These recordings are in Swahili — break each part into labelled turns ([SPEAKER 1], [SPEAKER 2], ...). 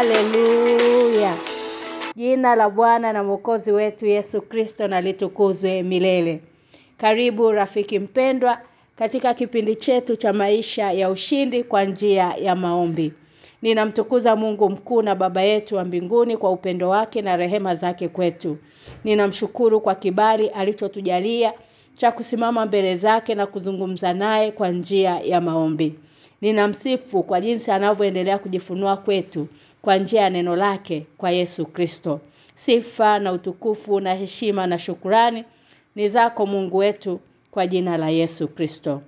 [SPEAKER 1] Haleluya. Jina la Bwana na Mwokozi wetu Yesu Kristo na litukuzwe milele. Karibu rafiki mpendwa katika kipindi chetu cha maisha ya ushindi kwa njia ya maombi. Ninamtukuza Mungu mkuu na baba yetu wa mbinguni kwa upendo wake na rehema zake kwetu. Ninamshukuru kwa kibali alichotujalia cha kusimama mbele zake na kuzungumza naye kwa njia ya maombi. Ninamsifu kwa jinsi anavyoendelea kujifunua kwetu kwa njia ya neno lake kwa Yesu Kristo. Sifa na utukufu na heshima na shukurani ni zako Mungu wetu kwa jina la Yesu Kristo.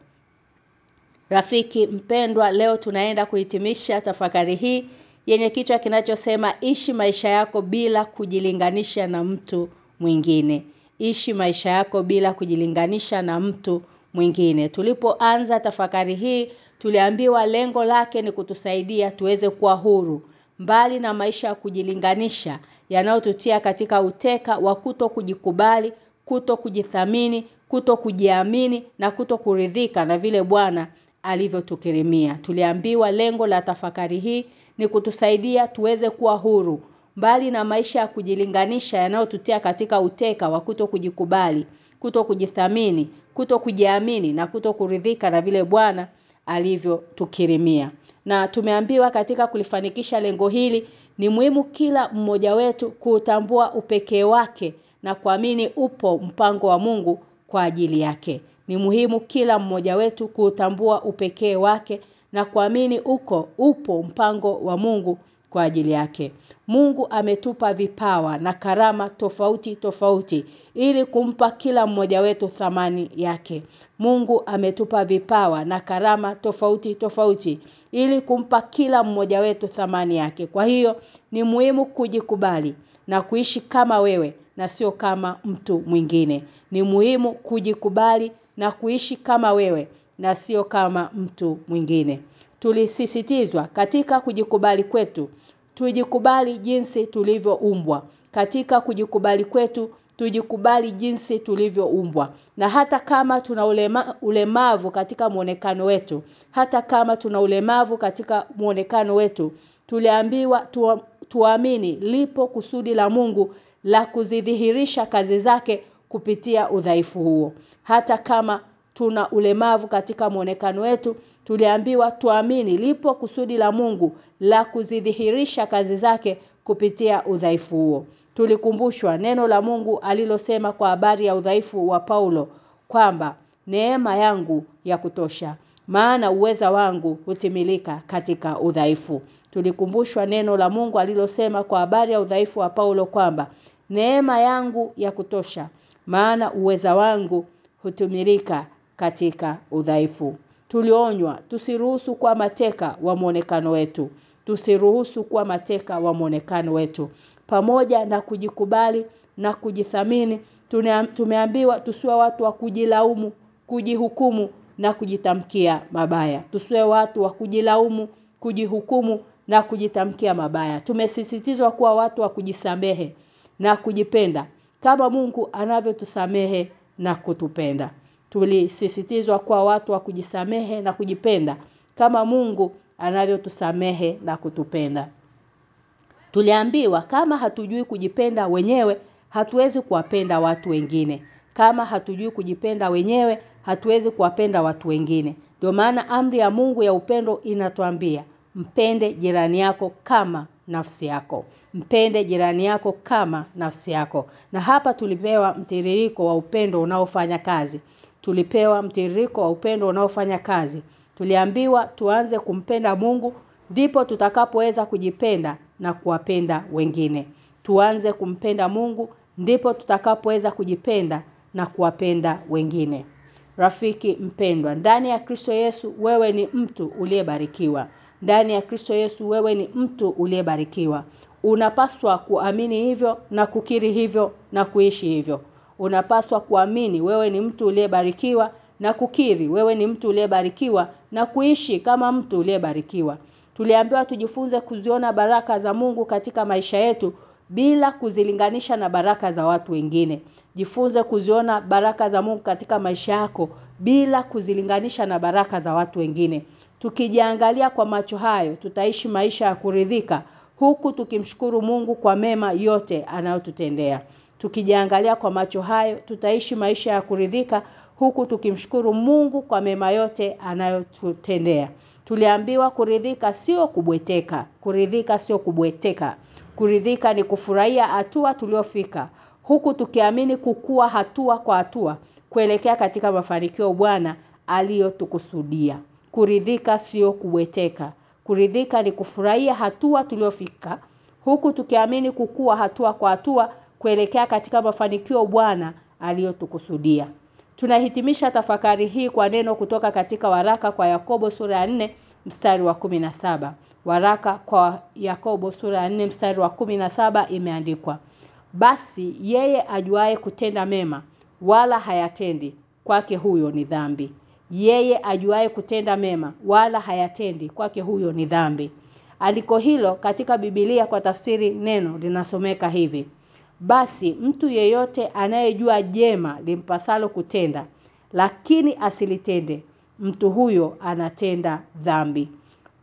[SPEAKER 1] Rafiki mpendwa leo tunaenda kuhitimisha tafakari hii yenye kichwa kinachosema ishi maisha yako bila kujilinganisha na mtu mwingine. Ishi maisha yako bila kujilinganisha na mtu mwingine. Tulipoanza tafakari hii tuliambiwa lengo lake ni kutusaidia tuweze kuwa huru mbali na maisha ya kujilinganisha yanayotutia katika uteka wa kuto kujikubali, kuto kujithamini, kuto kujiamini na kuto kuridhika na vile Bwana alivyotukirimia. Tuliambiwa lengo la tafakari hii ni kutusaidia tuweze kuwa huru mbali na maisha ya kujilinganisha yanayotutia katika uteka wa kuto kujikubali, kuto kujithamini, kuto kujiamini na kuto kuridhika na vile Bwana alivyotukirimia. Na tumeambiwa katika kulifanikisha lengo hili ni muhimu kila mmoja wetu kutambua upekee wake na kuamini upo mpango wa Mungu kwa ajili yake. Ni muhimu kila mmoja wetu kutambua upekee wake na kuamini uko upo mpango wa Mungu kwa ajili yake. Mungu ametupa vipawa na karama tofauti tofauti ili kumpa kila mmoja wetu thamani yake. Mungu ametupa vipawa na karama tofauti tofauti ili kumpa kila mmoja wetu thamani yake. Kwa hiyo ni muhimu kujikubali na kuishi kama wewe na sio kama mtu mwingine. Ni muhimu kujikubali na kuishi kama wewe na sio kama mtu mwingine. Tulisisitizwa katika kujikubali kwetu tujikubali jinsi tulivyoumbwa. Katika kujikubali kwetu tujikubali jinsi tulivyoumbwa. Na hata kama tuna ulema, ulemavu katika muonekano wetu, hata kama tuna ulemavu katika muonekano wetu, tuliambiwa tu, tuamini lipo kusudi la Mungu la kuzidhihirisha kazi zake kupitia udhaifu huo. Hata kama tuna ulemavu katika muonekano wetu, tuliambiwa tuamini lipo kusudi la Mungu la kuzidhihirisha kazi zake kupitia udhaifu huo. Tulikumbushwa neno la Mungu alilosema kwa habari ya udhaifu wa Paulo kwamba neema yangu ya kutosha. maana uweza wangu hutimilika katika udhaifu. Tulikumbushwa neno la Mungu alilosema kwa habari ya udhaifu wa Paulo kwamba neema yangu ya kutosha maana uweza wangu hutimilika katika udhaifu. Tulionywa tusiruhusu kwa mateka wa muonekano wetu. Tusiruhusu kuwa mateka wa muonekano wetu. Pamoja na kujikubali na kujithamini tumeambiwa tusiwe watu wa kujilaumu, kujihukumu na kujitamkia mabaya. Tusiwe watu wa kujilaumu, kujihukumu na kujitamkia mabaya. Tumesisitizwa kuwa watu wa kujisamehe na kujipenda kama Mungu anavyotusamehe na kutupenda. Tulisisitizwa kwa watu wa kujisamehe na kujipenda kama Mungu anavyotusamehe na kutupenda. Tuliambiwa kama hatujui kujipenda wenyewe, hatuwezi kuwapenda watu wengine. Kama hatujui kujipenda wenyewe, hatuwezi kuwapenda watu wengine. Ndio maana amri ya Mungu ya upendo inatuambia, mpende jirani yako kama nafsi yako. Mpende jirani yako kama nafsi yako. Na hapa tulipewa mtiririko wa upendo unaofanya kazi. Tulipewa mtiririko wa upendo unaofanya kazi. Tuliambiwa tuanze kumpenda Mungu ndipo tutakapoweza kujipenda na kuwapenda wengine. Tuanze kumpenda Mungu ndipo tutakapoweza kujipenda na kuwapenda wengine. Rafiki mpendwa, ndani ya Kristo Yesu wewe ni mtu uliyebarikiwa. Ndani ya Kristo Yesu wewe ni mtu uliyebarikiwa. Unapaswa kuamini hivyo na kukiri hivyo na kuishi hivyo. Unapaswa kuamini wewe ni mtu uliyebarikiwa na kukiri wewe ni mtu uliyebarikiwa na kuishi kama mtu uliyebarikiwa. Tuliambiwa tujifunze kuziona baraka za Mungu katika maisha yetu bila kuzilinganisha na baraka za watu wengine. Jifunze kuziona baraka za Mungu katika maisha yako bila kuzilinganisha na baraka za watu wengine. Tukijiangalia kwa macho hayo tutaishi maisha ya kuridhika huku tukimshukuru Mungu kwa mema yote anayotutendea. Tukijiangalia kwa macho hayo tutaishi maisha ya kuridhika huku tukimshukuru Mungu kwa mema yote anayotutendea. Tuliambiwa kuridhika sio kubweteka, kuridhika sio kubweteka. Kuridhika ni kufurahia hatua tuliofika huku tukiamini kukua hatua kwa hatua kuelekea katika mafanikio Bwana aliyotukusudia. Kuridhika sio kubweteka. Kuridhika ni kufurahia hatua tuliofika huku tukiamini kukua hatua kwa hatua kuelekea katika mafanikio Bwana aliyotukusudia. Tunahitimisha tafakari hii kwa neno kutoka katika waraka kwa Yakobo sura ya 4 mstari wa 17. Waraka kwa Yakobo sura ya 4 mstari wa 17 imeandikwa: Basi yeye ajuaye kutenda mema wala hayatendi kwake huyo ni dhambi. Yeye ajuaye kutenda mema wala hayatendi kwake huyo ni dhambi. Andiko hilo katika Biblia kwa tafsiri neno linasomeka hivi: Basi mtu yeyote anayejua jema limpasalo kutenda lakini asilitende mtu huyo anatenda dhambi.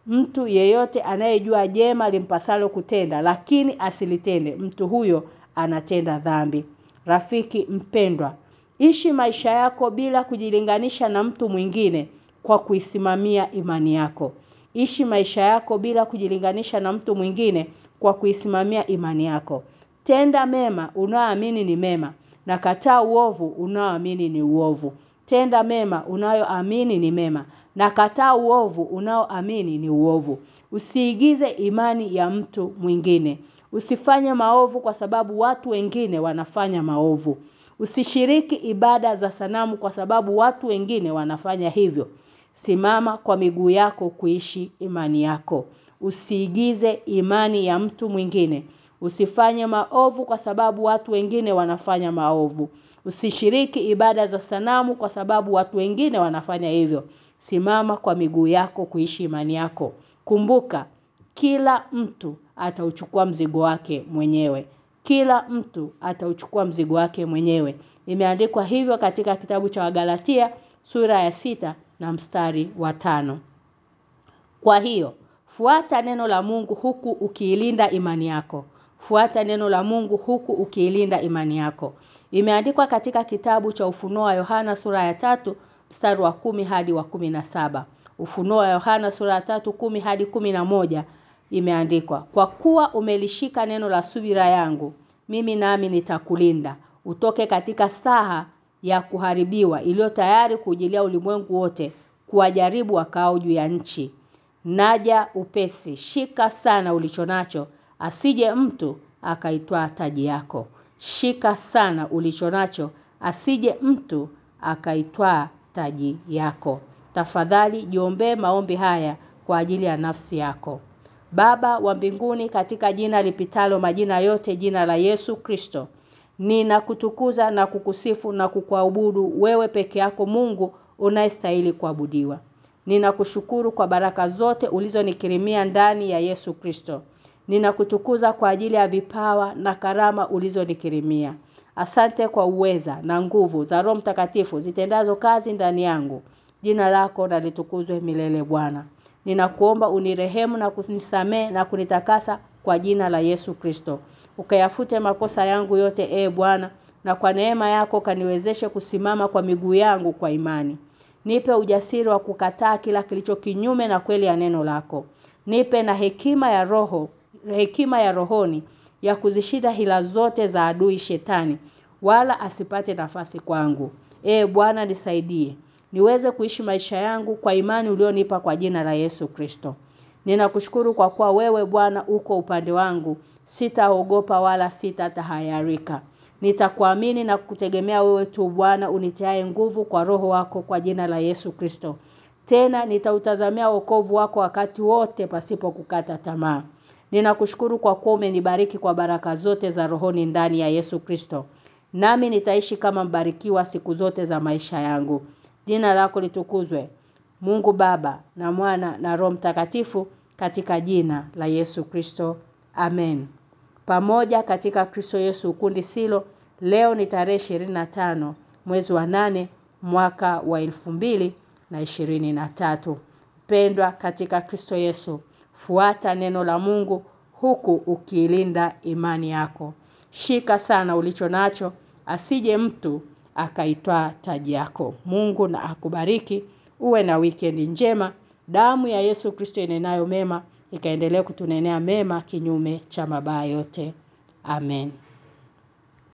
[SPEAKER 1] Mtu yeyote anayejua jema limpasalo kutenda lakini asilitende mtu huyo anatenda dhambi. Rafiki mpendwa, ishi maisha yako bila kujilinganisha na mtu mwingine kwa kuisimamia imani yako. Ishi maisha yako bila kujilinganisha na mtu mwingine kwa kuisimamia imani yako. Tenda mema unaoamini ni mema na kataa uovu unaoamini ni uovu. Tenda mema unayoamini ni mema na kataa uovu unaoamini ni uovu. Usiigize imani ya mtu mwingine. Usifanye maovu kwa sababu watu wengine wanafanya maovu. Usishiriki ibada za sanamu kwa sababu watu wengine wanafanya hivyo. Simama kwa miguu yako kuishi imani yako. Usiigize imani ya mtu mwingine. Usifanye maovu kwa sababu watu wengine wanafanya maovu. Usishiriki ibada za sanamu kwa sababu watu wengine wanafanya hivyo. Simama kwa miguu yako kuishi imani yako. Kumbuka kila mtu atauchukua mzigo wake mwenyewe. Kila mtu atauchukua mzigo wake mwenyewe. Imeandikwa hivyo katika kitabu cha Wagalatia sura ya sita na mstari wa tano. Kwa hiyo, fuata neno la Mungu huku ukiilinda imani yako. Fuata neno la Mungu huku ukiilinda imani yako. Imeandikwa katika kitabu cha Ufunuo wa Yohana sura ya tatu mstari wa kumi hadi wa kumi na saba Ufunuo wa Yohana sura ya tatu kumi hadi kumi na moja imeandikwa kwa kuwa umelishika neno la subira yangu mimi nami nitakulinda utoke katika saha ya kuharibiwa iliyo tayari kujilia ulimwengu wote kuwajaribu wakao juu ya nchi. Naja upesi, shika sana ulichonacho, asije mtu akaitwaa taji yako. Shika sana ulicho nacho asije mtu akaitwaa taji yako. Tafadhali jiombee maombi haya kwa ajili ya nafsi yako. Baba wa mbinguni katika jina lipitalo majina yote jina la Yesu Kristo. Ninakutukuza na kukusifu na kukuabudu wewe peke yako Mungu unayestahili kuabudiwa. Ninakushukuru kwa baraka zote ulizonikirimia ndani ya Yesu Kristo. Ninakutukuza kwa ajili ya vipawa na karama ulizonikirimia. Asante kwa uweza na nguvu za Roho Mtakatifu zitendazo kazi ndani yangu. Jina lako na litukuzwe milele Bwana. Ninakuomba unirehemu na kunisamee na kunitakasa kwa jina la Yesu Kristo. Ukayafute makosa yangu yote e Bwana na kwa neema yako kaniwezeshe kusimama kwa miguu yangu kwa imani. Nipe ujasiri wa kukataa kila kilicho kinyume na kweli ya neno lako. Nipe na hekima ya roho, hekima ya rohoni ya kuzishinda hila zote za adui shetani wala asipate nafasi kwangu. E Bwana nisaidie. Niweze kuishi maisha yangu kwa imani ulionipa kwa jina la Yesu Kristo. Ninakushukuru kwa kuwa wewe Bwana uko upande wangu. Sitaogopa wala sitatahayarika. Nitakuamini na kutegemea wewe tu Bwana unitiae nguvu kwa roho wako kwa jina la Yesu Kristo. Tena nitautazamia wokovu wako wakati wote pasipo kukata tamaa. Ninakushukuru kwa kuwa umenibariki kwa baraka zote za rohoni ndani ya Yesu Kristo. Nami nitaishi kama mbarikiwa siku zote za maisha yangu. Jina lako litukuzwe. Mungu Baba na Mwana na Roho Mtakatifu katika jina la Yesu Kristo. Amen. Pamoja katika Kristo Yesu ukundi silo leo ni tarehe 25 mwezi wa nane mwaka wa elfu mbili na ishirini na tatu Pendwa katika Kristo Yesu, fuata neno la Mungu huku ukiilinda imani yako. Shika sana ulicho nacho asije mtu akaitwa taji yako. Mungu na akubariki. Uwe na weekend njema. Damu ya Yesu Kristo inenayo mema ikaendelea kutunenea mema kinyume cha mabaya yote. Amen.